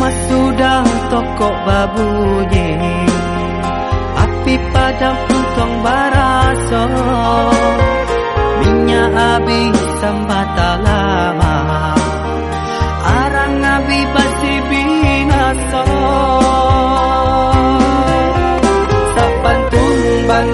Kiamat sudah tokok babunyi. Api padam putong baraso. Minyak habis sambat lama. Arang nabi basi binaso. Sapan tumbang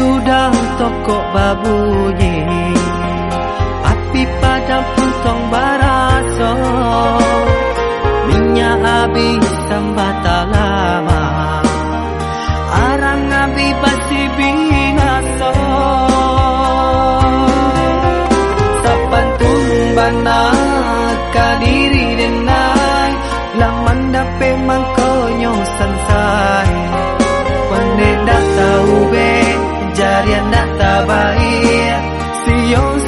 sudah toko babunyi. Api pada puntong baraso. Minyak habis sambata lama. Arang abi basi binaso. Sapantun bana kadiri denai. Laman dape mangkonyo sansai tienda hasta Bahía. Si yo